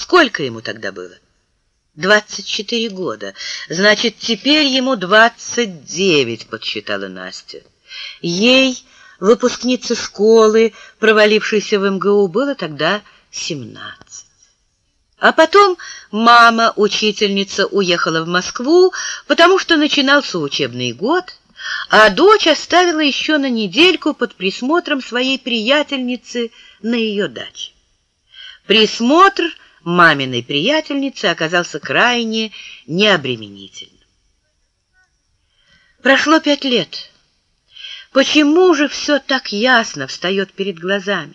Сколько ему тогда было? Двадцать четыре года. Значит, теперь ему двадцать девять, подсчитала Настя. Ей, выпускнице школы, провалившейся в МГУ, было тогда семнадцать. А потом мама, учительница, уехала в Москву, потому что начинался учебный год, а дочь оставила еще на недельку под присмотром своей приятельницы на ее даче. Присмотр маминой приятельницы оказался крайне необременительным. Прошло пять лет. Почему же все так ясно встает перед глазами?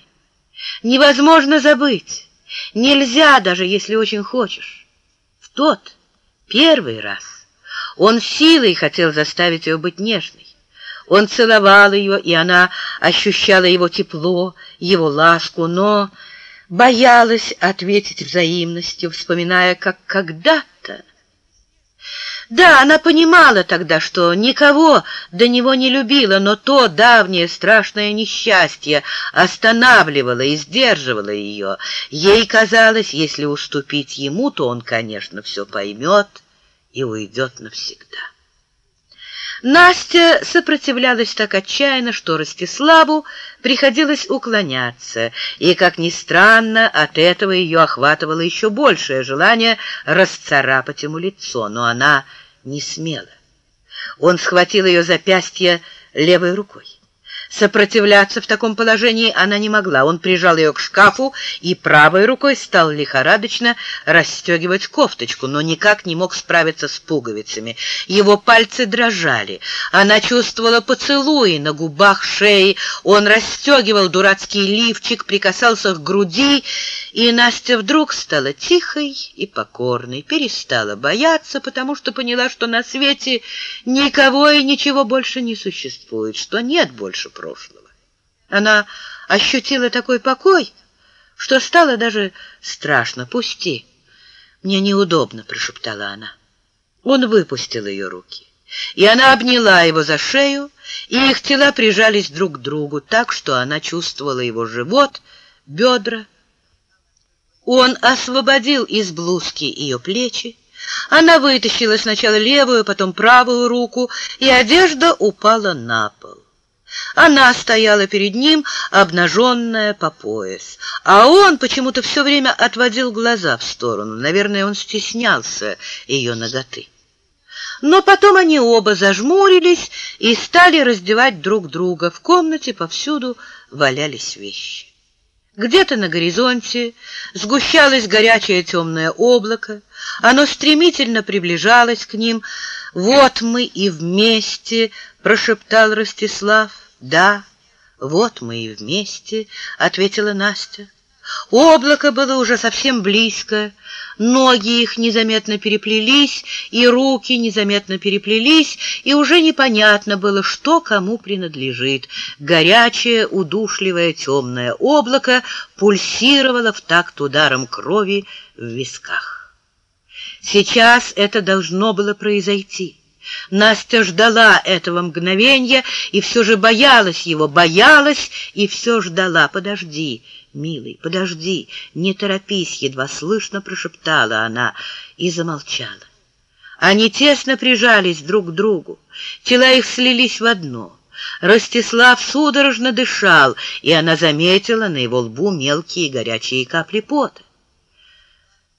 Невозможно забыть. Нельзя, даже если очень хочешь. В тот первый раз он силой хотел заставить ее быть нежной. Он целовал ее, и она ощущала его тепло, его ласку, но боялась ответить взаимностью, вспоминая, как когда-то. Да, она понимала тогда, что никого до него не любила, но то давнее страшное несчастье останавливало и сдерживало ее. Ей казалось, если уступить ему, то он, конечно, все поймет и уйдет навсегда. Настя сопротивлялась так отчаянно, что Ростиславу приходилось уклоняться, и, как ни странно, от этого ее охватывало еще большее желание расцарапать ему лицо, но она не смела. Он схватил ее запястье левой рукой. Сопротивляться в таком положении она не могла. Он прижал ее к шкафу и правой рукой стал лихорадочно расстегивать кофточку, но никак не мог справиться с пуговицами. Его пальцы дрожали. Она чувствовала поцелуи на губах шеи. Он расстегивал дурацкий лифчик, прикасался к груди, и Настя вдруг стала тихой и покорной, перестала бояться, потому что поняла, что на свете никого и ничего больше не существует, что нет больше прошлого. Она ощутила такой покой, что стало даже страшно. «Пусти!» «Мне неудобно», — прошептала она. Он выпустил ее руки, и она обняла его за шею, и их тела прижались друг к другу так, что она чувствовала его живот, бедра. Он освободил из блузки ее плечи, она вытащила сначала левую, потом правую руку, и одежда упала на пол. Она стояла перед ним, обнаженная по пояс, а он почему-то все время отводил глаза в сторону. Наверное, он стеснялся ее ноготы. Но потом они оба зажмурились и стали раздевать друг друга. В комнате повсюду валялись вещи. Где-то на горизонте сгущалось горячее темное облако. Оно стремительно приближалось к ним. «Вот мы и вместе!» — прошептал Ростислав. «Да, вот мы и вместе», — ответила Настя. Облако было уже совсем близко, ноги их незаметно переплелись, и руки незаметно переплелись, и уже непонятно было, что кому принадлежит. Горячее, удушливое темное облако пульсировало в такт ударом крови в висках. Сейчас это должно было произойти. Настя ждала этого мгновения и все же боялась его, боялась и все ждала. «Подожди, милый, подожди, не торопись!» — едва слышно прошептала она и замолчала. Они тесно прижались друг к другу, тела их слились в одно. Ростислав судорожно дышал, и она заметила на его лбу мелкие горячие капли пота.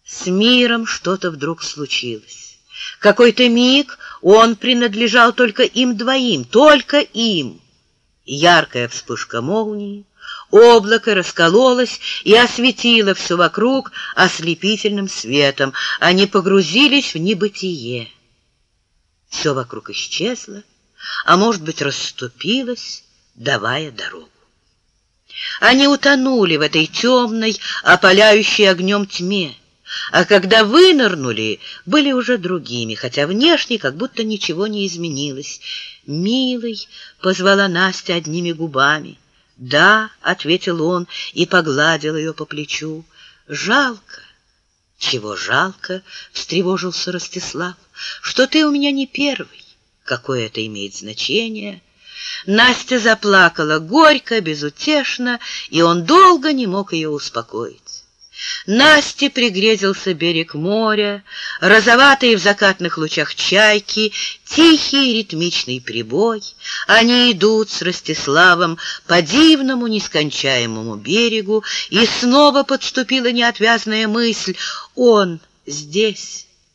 С миром что-то вдруг случилось. Какой-то миг он принадлежал только им двоим, только им. Яркая вспышка молнии, облако раскололось и осветило все вокруг ослепительным светом. Они погрузились в небытие. Все вокруг исчезло, а, может быть, расступилось, давая дорогу. Они утонули в этой темной, опаляющей огнем тьме а когда вынырнули, были уже другими, хотя внешне как будто ничего не изменилось. «Милый!» — позвала Настя одними губами. «Да», — ответил он и погладил ее по плечу. «Жалко». «Чего жалко?» — встревожился Ростислав. «Что ты у меня не первый. Какое это имеет значение?» Настя заплакала горько, безутешно, и он долго не мог ее успокоить. Насте пригрезился берег моря, розоватые в закатных лучах чайки, тихий ритмичный прибой. Они идут с Ростиславом по дивному нескончаемому берегу, и снова подступила неотвязная мысль «Он здесь».